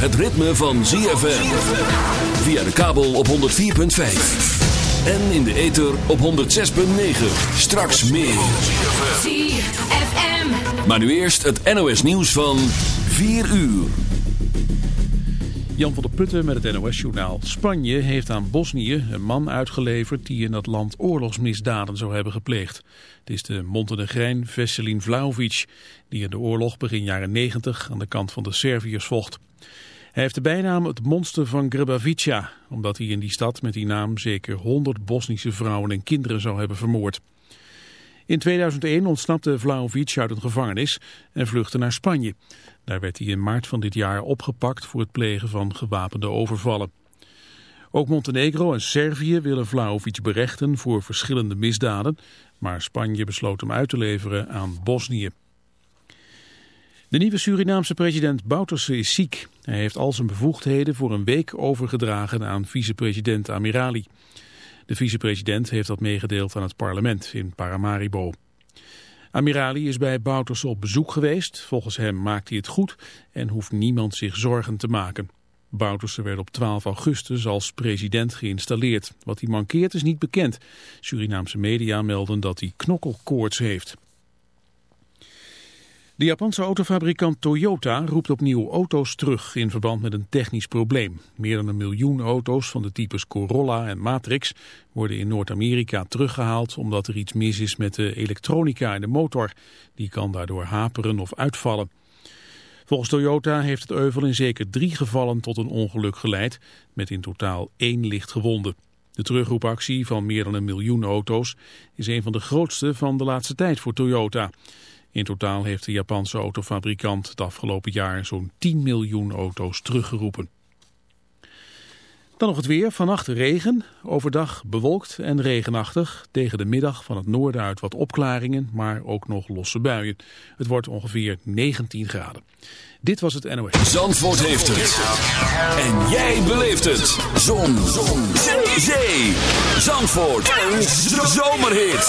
het ritme van ZFM. Via de kabel op 104.5. En in de ether op 106.9. Straks meer. ZFM. Maar nu eerst het NOS nieuws van 4 uur. Jan van der Putten met het NOS-journaal. Spanje heeft aan Bosnië een man uitgeleverd die in dat land oorlogsmisdaden zou hebben gepleegd. Het is de Montenegrijn Veselin Vlaovic, die in de oorlog begin jaren 90 aan de kant van de Serviërs vocht. Hij heeft de bijnaam het monster van Grebavica, omdat hij in die stad met die naam zeker 100 Bosnische vrouwen en kinderen zou hebben vermoord. In 2001 ontsnapte Vlaovic uit een gevangenis en vluchtte naar Spanje. Daar werd hij in maart van dit jaar opgepakt voor het plegen van gewapende overvallen. Ook Montenegro en Servië willen Vlaovic berechten voor verschillende misdaden, maar Spanje besloot hem uit te leveren aan Bosnië. De nieuwe Surinaamse president Bouterse is ziek. Hij heeft al zijn bevoegdheden voor een week overgedragen aan vicepresident Amirali. De vicepresident heeft dat meegedeeld aan het parlement in Paramaribo. Amirali is bij Bouterse op bezoek geweest. Volgens hem maakt hij het goed en hoeft niemand zich zorgen te maken. Bouterse werd op 12 augustus als president geïnstalleerd. Wat hij mankeert is niet bekend. Surinaamse media melden dat hij knokkelkoorts heeft. De Japanse autofabrikant Toyota roept opnieuw auto's terug in verband met een technisch probleem. Meer dan een miljoen auto's van de types Corolla en Matrix worden in Noord-Amerika teruggehaald omdat er iets mis is met de elektronica in de motor. Die kan daardoor haperen of uitvallen. Volgens Toyota heeft het euvel in zeker drie gevallen tot een ongeluk geleid, met in totaal één licht gewonden. De terugroepactie van meer dan een miljoen auto's is een van de grootste van de laatste tijd voor Toyota. In totaal heeft de Japanse autofabrikant het afgelopen jaar zo'n 10 miljoen auto's teruggeroepen. Dan nog het weer. Vannacht regen. Overdag bewolkt en regenachtig. Tegen de middag van het noorden uit wat opklaringen, maar ook nog losse buien. Het wordt ongeveer 19 graden. Dit was het NOS. Zandvoort heeft het. En jij beleeft het. Zon. Zon. Zee. Zandvoort. Een zomerhit.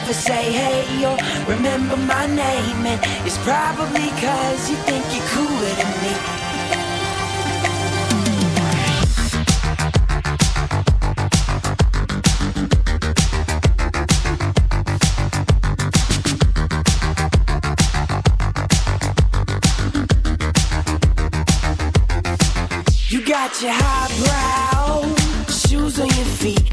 You never say hey or remember my name, and it's probably cause you think you're cooler than me. You got your highbrow shoes on your feet,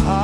heart.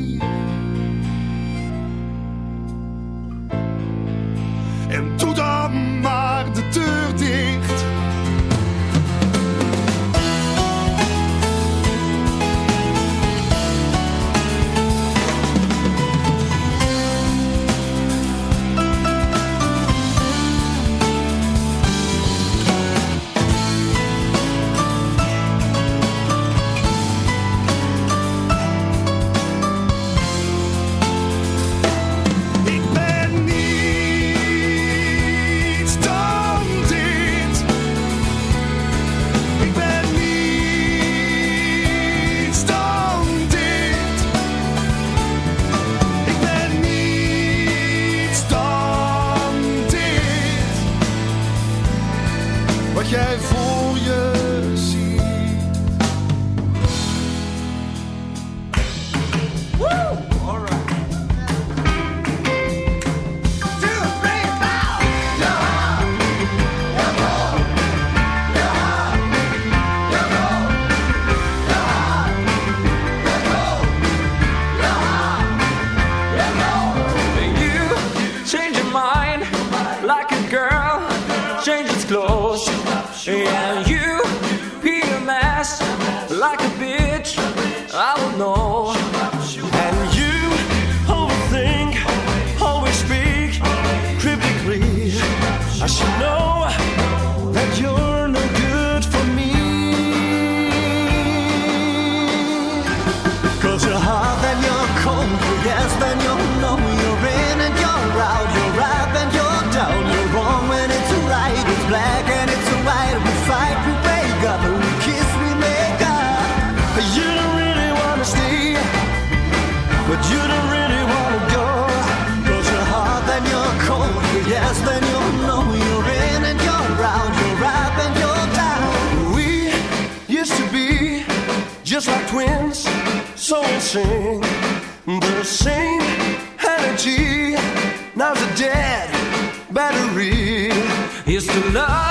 The dead battery is to love.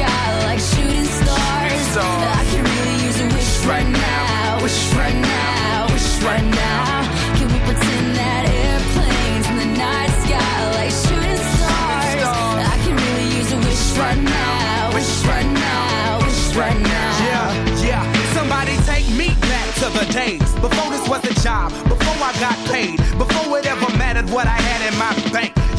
sky like shooting stars? stars. I could really use a wish right now, wish right now, wish right now. Can we pretend that airplanes in the night sky like shooting stars? I could really use a wish right now, wish right now, wish right now. Yeah, yeah. Somebody take me back to the days before this was a job, before I got paid, before it ever mattered what I had in my bank.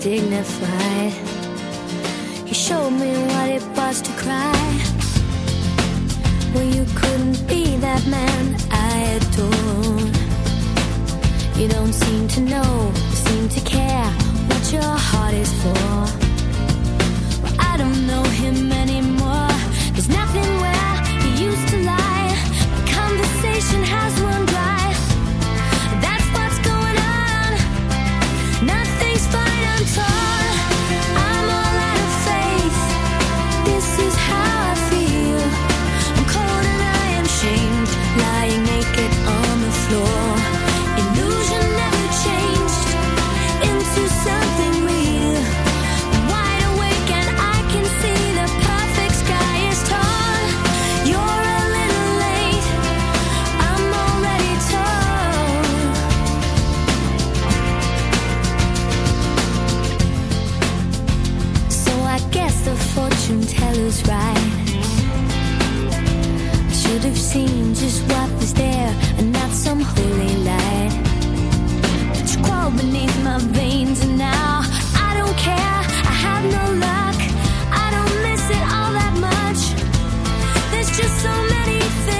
dignified. anything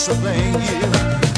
so plain.